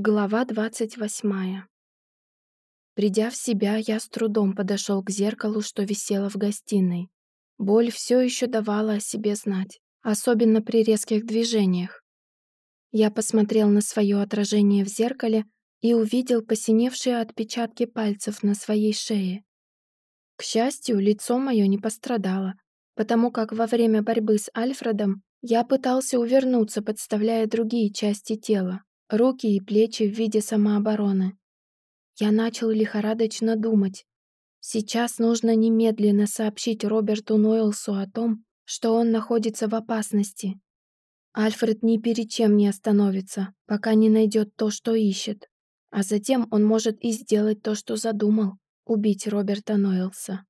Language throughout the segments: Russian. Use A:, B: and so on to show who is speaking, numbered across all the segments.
A: Глава двадцать восьмая. Придя в себя, я с трудом подошел к зеркалу, что висело в гостиной. Боль все еще давала о себе знать, особенно при резких движениях. Я посмотрел на свое отражение в зеркале и увидел посиневшие отпечатки пальцев на своей шее. К счастью, лицо мое не пострадало, потому как во время борьбы с Альфредом я пытался увернуться, подставляя другие части тела руки и плечи в виде самообороны. Я начал лихорадочно думать. Сейчас нужно немедленно сообщить Роберту Нойлсу о том, что он находится в опасности. Альфред ни перед чем не остановится, пока не найдет то, что ищет. А затем он может и сделать то, что задумал — убить Роберта Нойлса.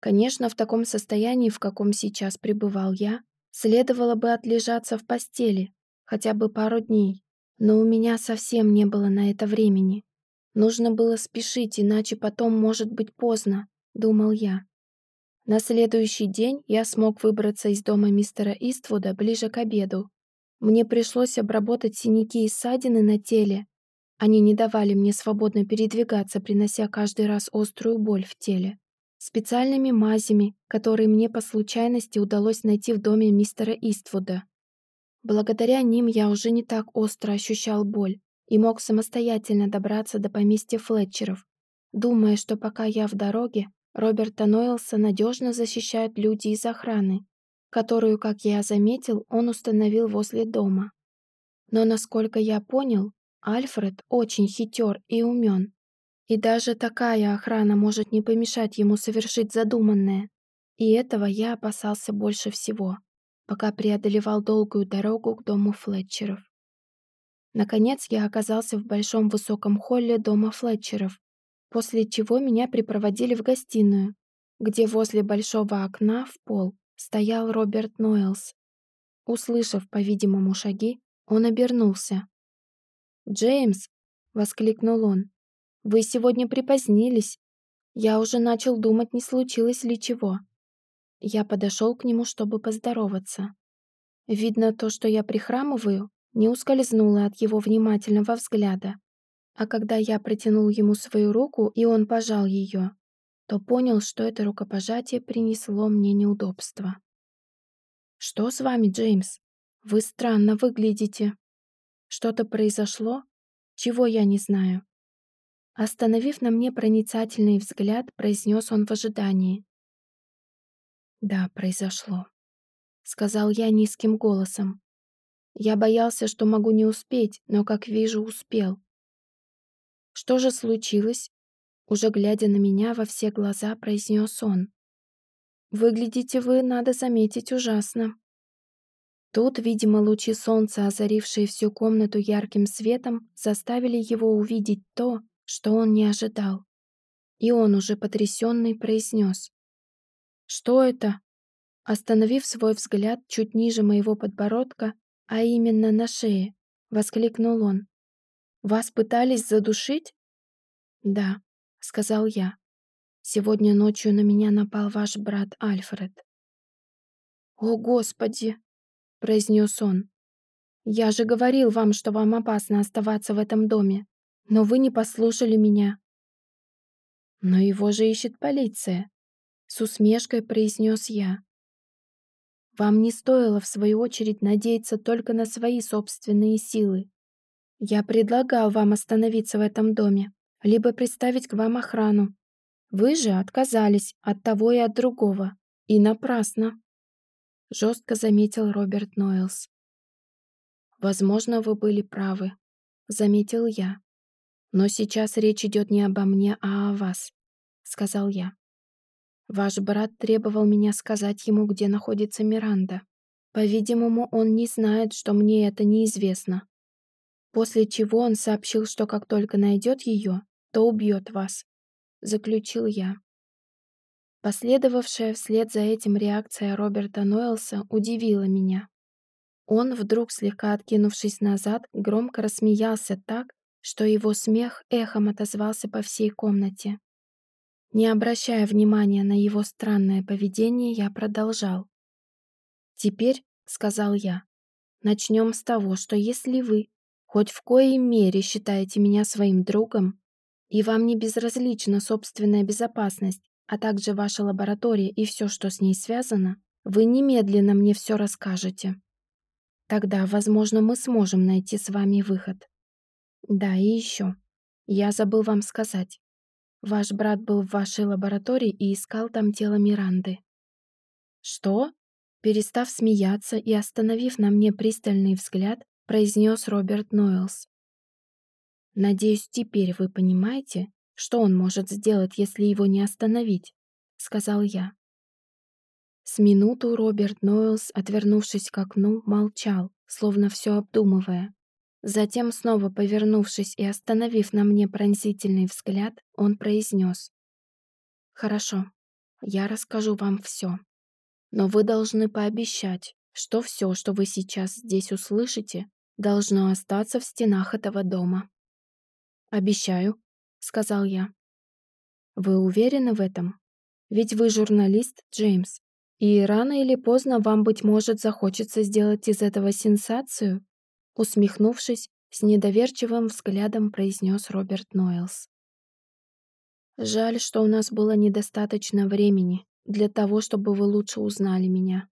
A: Конечно, в таком состоянии, в каком сейчас пребывал я, следовало бы отлежаться в постели хотя бы пару дней, но у меня совсем не было на это времени. Нужно было спешить, иначе потом может быть поздно, думал я. На следующий день я смог выбраться из дома мистера Иствуда ближе к обеду. Мне пришлось обработать синяки и ссадины на теле. Они не давали мне свободно передвигаться, принося каждый раз острую боль в теле. Специальными мазями, которые мне по случайности удалось найти в доме мистера Иствуда. Благодаря ним я уже не так остро ощущал боль и мог самостоятельно добраться до поместья Флетчеров, думая, что пока я в дороге, Роберта Нойлса надежно защищают люди из охраны, которую, как я заметил, он установил возле дома. Но, насколько я понял, Альфред очень хитер и умен, и даже такая охрана может не помешать ему совершить задуманное, и этого я опасался больше всего пока преодолевал долгую дорогу к дому Флетчеров. Наконец я оказался в большом высоком холле дома Флетчеров, после чего меня припроводили в гостиную, где возле большого окна в пол стоял Роберт Нойлс. Услышав, по-видимому, шаги, он обернулся. «Джеймс!» — воскликнул он. «Вы сегодня припозднились. Я уже начал думать, не случилось ли чего». Я подошел к нему, чтобы поздороваться. Видно, то, что я прихрамываю, не ускользнуло от его внимательного взгляда. А когда я протянул ему свою руку, и он пожал ее, то понял, что это рукопожатие принесло мне неудобства. «Что с вами, Джеймс? Вы странно выглядите. Что-то произошло? Чего я не знаю?» Остановив на мне проницательный взгляд, произнес он в ожидании. «Да, произошло», — сказал я низким голосом. Я боялся, что могу не успеть, но, как вижу, успел. «Что же случилось?» Уже глядя на меня во все глаза, произнес он. «Выглядите вы, надо заметить, ужасно». Тут, видимо, лучи солнца, озарившие всю комнату ярким светом, заставили его увидеть то, что он не ожидал. И он уже потрясенный произнес. «Что это?» Остановив свой взгляд чуть ниже моего подбородка, а именно на шее, воскликнул он. «Вас пытались задушить?» «Да», — сказал я. «Сегодня ночью на меня напал ваш брат Альфред». «О, Господи!» — произнес он. «Я же говорил вам, что вам опасно оставаться в этом доме, но вы не послушали меня». «Но его же ищет полиция», с усмешкой произнес я. Вам не стоило, в свою очередь, надеяться только на свои собственные силы. Я предлагал вам остановиться в этом доме, либо приставить к вам охрану. Вы же отказались от того и от другого. И напрасно. Жестко заметил Роберт Нойлс. Возможно, вы были правы, заметил я. Но сейчас речь идет не обо мне, а о вас, сказал я. Ваш брат требовал меня сказать ему, где находится Миранда. По-видимому, он не знает, что мне это неизвестно. После чего он сообщил, что как только найдет ее, то убьет вас. Заключил я. Последовавшая вслед за этим реакция Роберта Нойлса удивила меня. Он, вдруг слегка откинувшись назад, громко рассмеялся так, что его смех эхом отозвался по всей комнате. Не обращая внимания на его странное поведение, я продолжал. «Теперь, — сказал я, — начнем с того, что если вы Хоть в коей мере считаете меня своим другом, и вам не безразлична собственная безопасность, а также ваша лаборатория и все, что с ней связано, вы немедленно мне все расскажете. Тогда, возможно, мы сможем найти с вами выход. Да, и еще. Я забыл вам сказать. Ваш брат был в вашей лаборатории и искал там тело Миранды. Что? Перестав смеяться и остановив на мне пристальный взгляд, произнес Роберт Нойлс. «Надеюсь, теперь вы понимаете, что он может сделать, если его не остановить?» — сказал я. С минуту Роберт Нойлс, отвернувшись к окну, молчал, словно все обдумывая. Затем, снова повернувшись и остановив на мне пронзительный взгляд, он произнес. «Хорошо, я расскажу вам все. Но вы должны пообещать, что все, что вы сейчас здесь услышите, должно остаться в стенах этого дома». «Обещаю», — сказал я. «Вы уверены в этом? Ведь вы журналист, Джеймс, и рано или поздно вам, быть может, захочется сделать из этого сенсацию?» Усмехнувшись, с недоверчивым взглядом произнес Роберт Нойлс. «Жаль, что у нас было недостаточно времени для того, чтобы вы лучше узнали меня.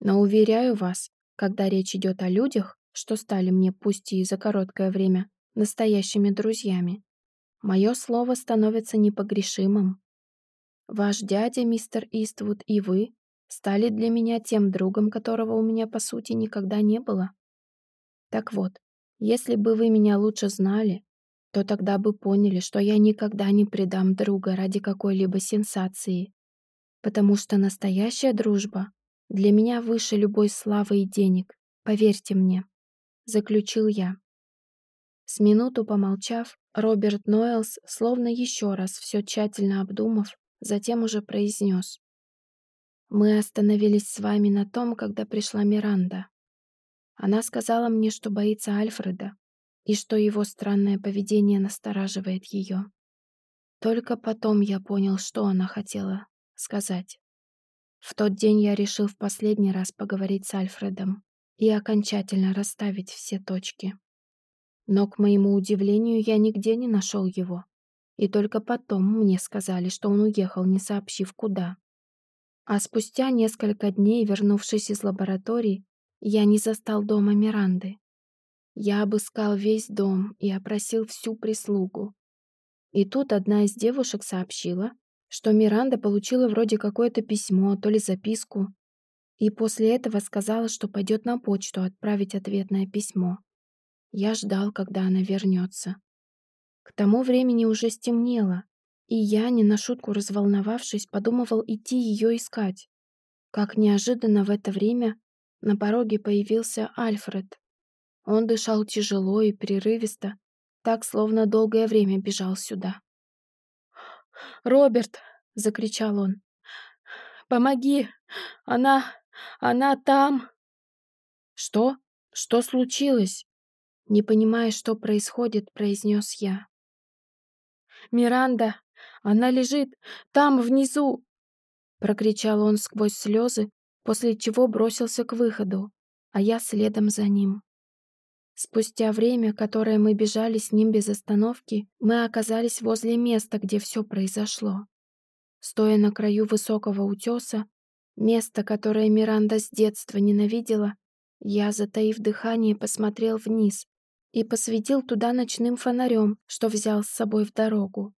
A: Но уверяю вас, когда речь идет о людях, что стали мне, пусть и за короткое время, настоящими друзьями, мое слово становится непогрешимым. Ваш дядя, мистер Иствуд, и вы стали для меня тем другом, которого у меня, по сути, никогда не было. Так вот, если бы вы меня лучше знали, то тогда бы поняли, что я никогда не предам друга ради какой-либо сенсации, потому что настоящая дружба для меня выше любой славы и денег, поверьте мне, заключил я. С минуту помолчав, Роберт Нойлс, словно еще раз все тщательно обдумав, затем уже произнес. Мы остановились с вами на том, когда пришла Миранда. Она сказала мне, что боится Альфреда и что его странное поведение настораживает ее. Только потом я понял, что она хотела сказать. В тот день я решил в последний раз поговорить с Альфредом и окончательно расставить все точки. Но, к моему удивлению, я нигде не нашел его. И только потом мне сказали, что он уехал, не сообщив куда. А спустя несколько дней, вернувшись из лаборатории, я не застал дома Миранды. Я обыскал весь дом и опросил всю прислугу. И тут одна из девушек сообщила, что Миранда получила вроде какое-то письмо, то ли записку, и после этого сказала, что пойдет на почту отправить ответное письмо. Я ждал, когда она вернется. К тому времени уже стемнело, и я, не на шутку разволновавшись, подумывал идти ее искать. Как неожиданно в это время на пороге появился Альфред. Он дышал тяжело и прерывисто, так, словно долгое время бежал сюда. «Роберт!» — закричал он. «Помоги! Она... она там!» «Что? Что случилось?» Не понимая, что происходит, произнес я. «Миранда! Она лежит там, внизу!» Прокричал он сквозь слезы, после чего бросился к выходу, а я следом за ним. Спустя время, которое мы бежали с ним без остановки, мы оказались возле места, где все произошло. Стоя на краю высокого утеса, место, которое Миранда с детства ненавидела, я, затаив дыхание, посмотрел вниз и посветил туда ночным фонарем, что взял с собой в дорогу.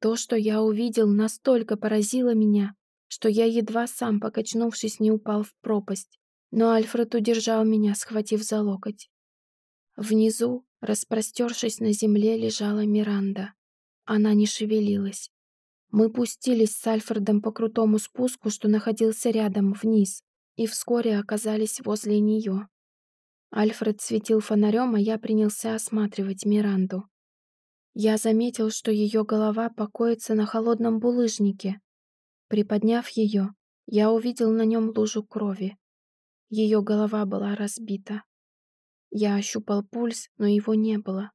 A: То, что я увидел, настолько поразило меня, что я едва сам, покачнувшись, не упал в пропасть. Но Альфред удержал меня, схватив за локоть. Внизу, распростершись на земле, лежала Миранда. Она не шевелилась. Мы пустились с Альфредом по крутому спуску, что находился рядом, вниз, и вскоре оказались возле нее. Альфред светил фонарем, а я принялся осматривать Миранду. Я заметил, что ее голова покоится на холодном булыжнике. Приподняв ее, я увидел на нем лужу крови. Ее голова была разбита. Я ощупал пульс, но его не было.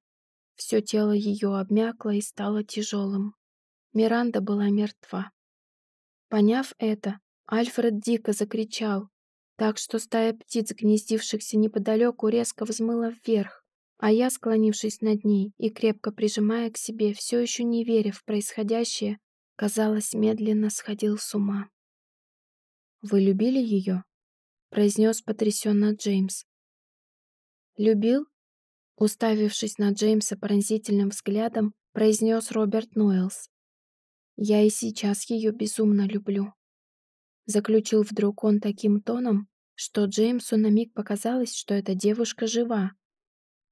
A: Все тело ее обмякло и стало тяжелым. Миранда была мертва. Поняв это, Альфред дико закричал, так что стая птиц, гнездившихся неподалеку, резко взмыла вверх, А я, склонившись над ней и крепко прижимая к себе, все еще не веря в происходящее, казалось, медленно сходил с ума. «Вы любили ее?» — произнес потрясенно Джеймс. «Любил?» Уставившись на Джеймса пронзительным взглядом, произнес Роберт Нойлс. «Я и сейчас ее безумно люблю». Заключил вдруг он таким тоном, что Джеймсу на миг показалось, что эта девушка жива.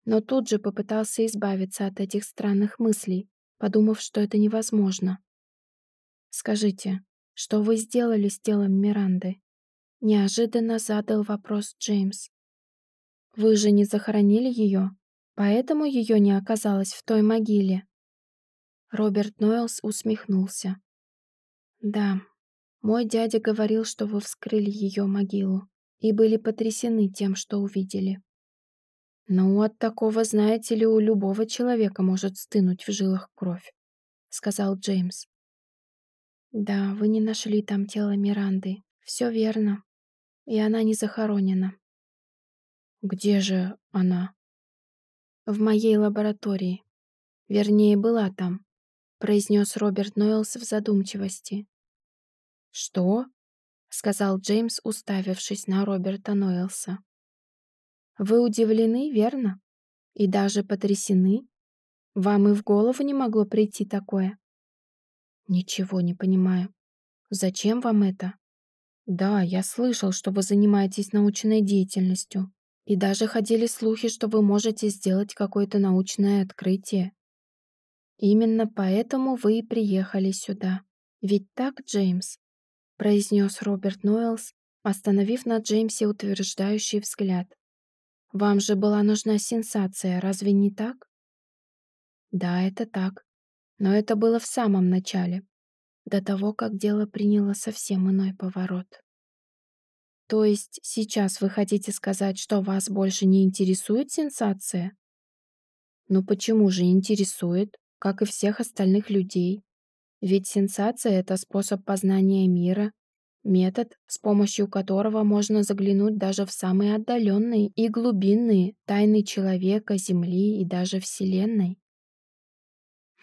A: Но тут же попытался избавиться от этих странных мыслей, подумав, что это невозможно. «Скажите, что вы сделали с телом Миранды?» Неожиданно задал вопрос Джеймс. «Вы же не захоронили ее, поэтому ее не оказалось в той могиле». Роберт Нойлс усмехнулся. «Да, мой дядя говорил, что вы вскрыли ее могилу и были потрясены тем, что увидели. «Ну, от такого, знаете ли, у любого человека может стынуть в жилах кровь», — сказал Джеймс. «Да, вы не нашли там тело Миранды. Все верно. И она не захоронена». «Где же она?» «В моей лаборатории. Вернее, была там», — произнес Роберт Нойлс в задумчивости. «Что?» — сказал Джеймс, уставившись на Роберта Нойлса. «Вы удивлены, верно? И даже потрясены? Вам и в голову не могло прийти такое?» «Ничего не понимаю. Зачем вам это?» «Да, я слышал, что вы занимаетесь научной деятельностью, и даже ходили слухи, что вы можете сделать какое-то научное открытие. Именно поэтому вы и приехали сюда. Ведь так, Джеймс?» произнес Роберт Нойлс, остановив на Джеймсе утверждающий взгляд. «Вам же была нужна сенсация, разве не так?» «Да, это так. Но это было в самом начале, до того, как дело приняло совсем иной поворот». «То есть сейчас вы хотите сказать, что вас больше не интересует сенсация?» «Ну почему же интересует, как и всех остальных людей?» Ведь сенсация — это способ познания мира, метод, с помощью которого можно заглянуть даже в самые отдаленные и глубинные тайны человека, Земли и даже Вселенной.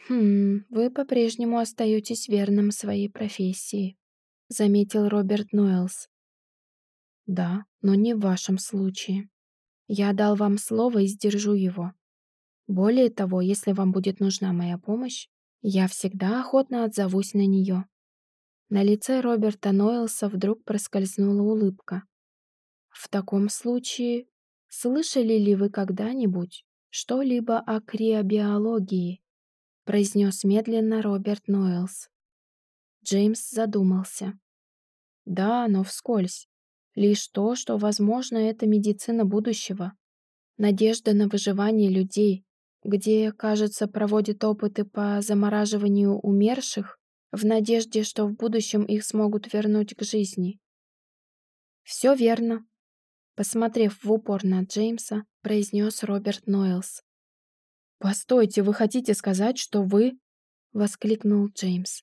A: «Хм, вы по-прежнему остаетесь верным своей профессии», — заметил Роберт Нойлс. «Да, но не в вашем случае. Я дал вам слово и сдержу его. Более того, если вам будет нужна моя помощь, я всегда охотно отзовусь на нее. На лице Роберта Нойлса вдруг проскользнула улыбка. В таком случае, слышали ли вы когда-нибудь что-либо о криобиологии? Произнес медленно Роберт Нойлс. Джеймс задумался. Да, но вскользь. Лишь то, что, возможно, это медицина будущего. Надежда на выживание людей, где, кажется, проводит опыты по замораживанию умерших в надежде, что в будущем их смогут вернуть к жизни. «Все верно», — посмотрев в упор на Джеймса, произнес Роберт Нойлс. «Постойте, вы хотите сказать, что вы...» — воскликнул Джеймс.